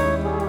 Bye.